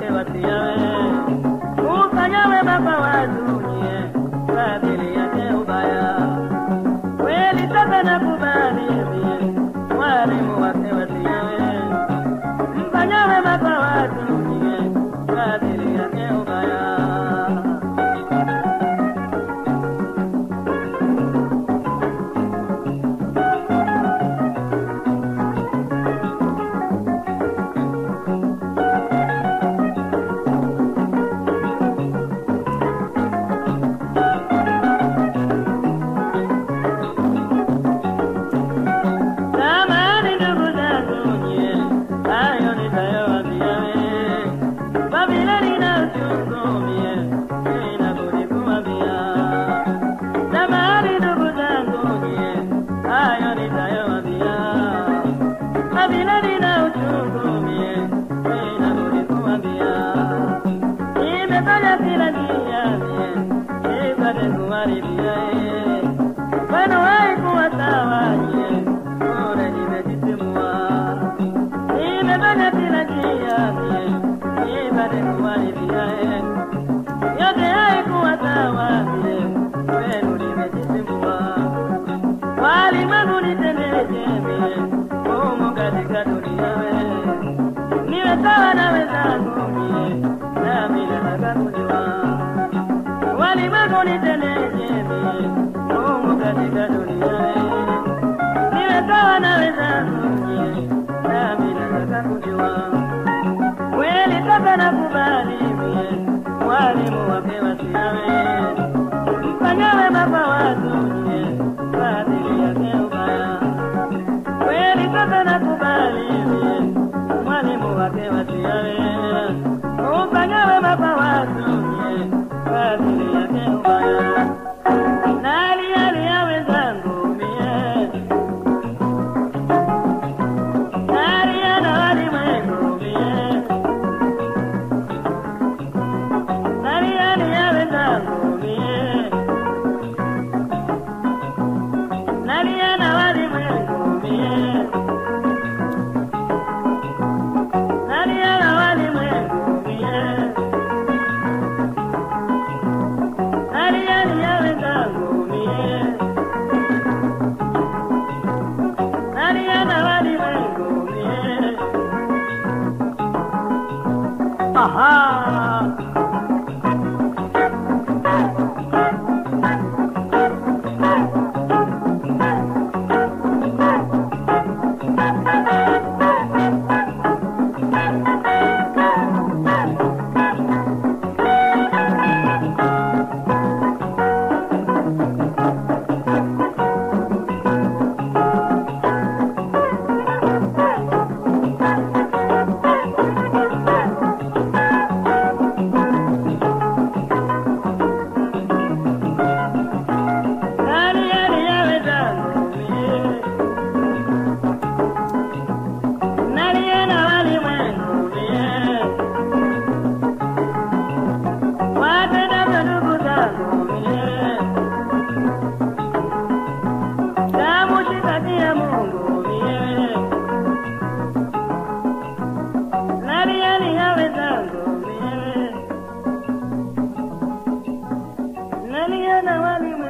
que batía Niwe sawa na wenzangu, nami nataka kujua kuni tene jebe, mungu katika dunia. Thank you. ولي أنا ولمن